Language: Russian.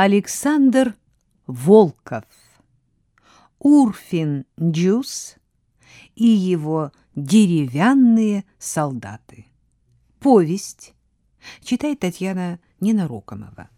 Александр Волков. Урфин Джус и его деревянные солдаты. Повесть. Читает Татьяна Ненарокомова.